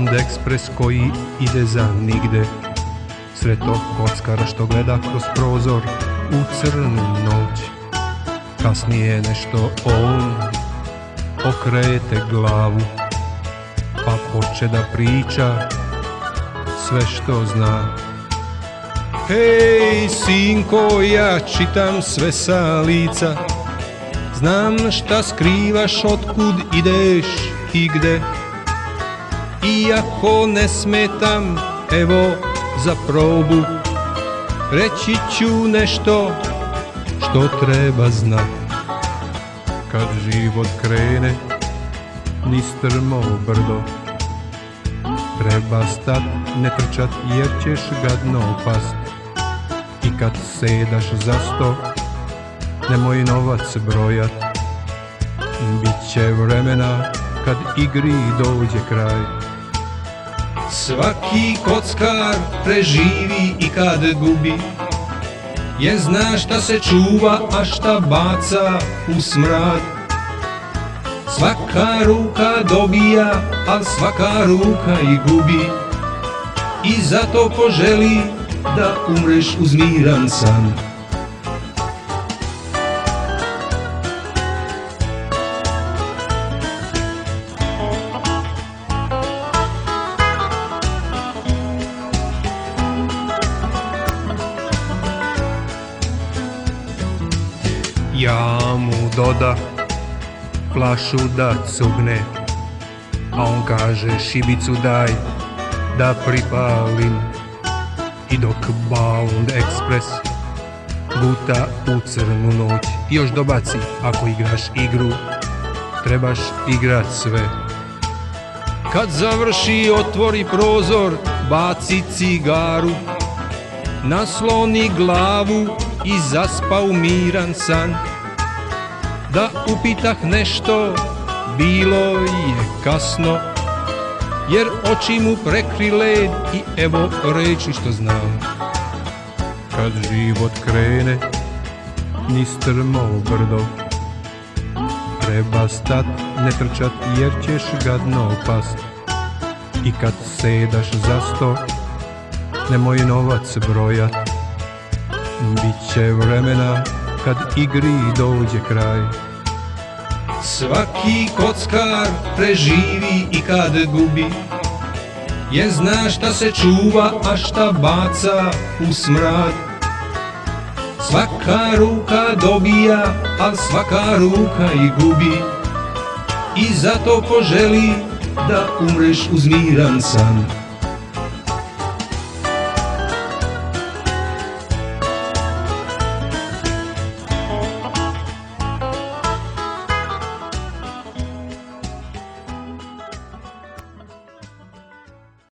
Bound Express koji ide za nigde. Sred tog kockara što gleda kroz prozor u crnu noć. Kasnije nešto on okrete glavu Pa poče da priča sve što zna. Hej, sinko, ja čitam sve sa lica. Znam šta skrivaš, otkud ideš i gde Iako ne smetam, evo za probu Reći ću nešto što treba znat. Kad život krene, ni strmo brdo Treba stat, ne trčat jer ćeš gadno past. I kad sedaš za sto, nemoj novac brojat. Biće vremena kad igri dođe kraj Svaki kockar preživi i kad gubi. Jer zna šta se čuva, a šta baca u smrad. Svaka ruka dobija, al svaka ruka i gubi. I zato poželi da umreš uz miran san Ja mu doda flašu da cugne. A on kaže šibicu daj da pripalim. I dok Bound Express guta u crnu noć Još dobaci ako igraš igru trebaš igrat sve. Kad završi otvori prozor baci cigaru Nasloni glavu i zaspa u miran san. Da upitah nešto, bilo je kasno Jer oči mu prekri led i evo reći što znam. Kad život krene, ni strmo brdo. Treba stat, ne trčat jer ćeš gadno past I kad sedaš za sto, nemoj novac brojat Biće vremena kad igri dođe kraj. Svaki kockar preživi i kad gubi Jer zna šta se čuva, a šta baca u smrad. Svaka ruka dobija, al svaka ruka i gubi. I zato poželi da umreš uz miran san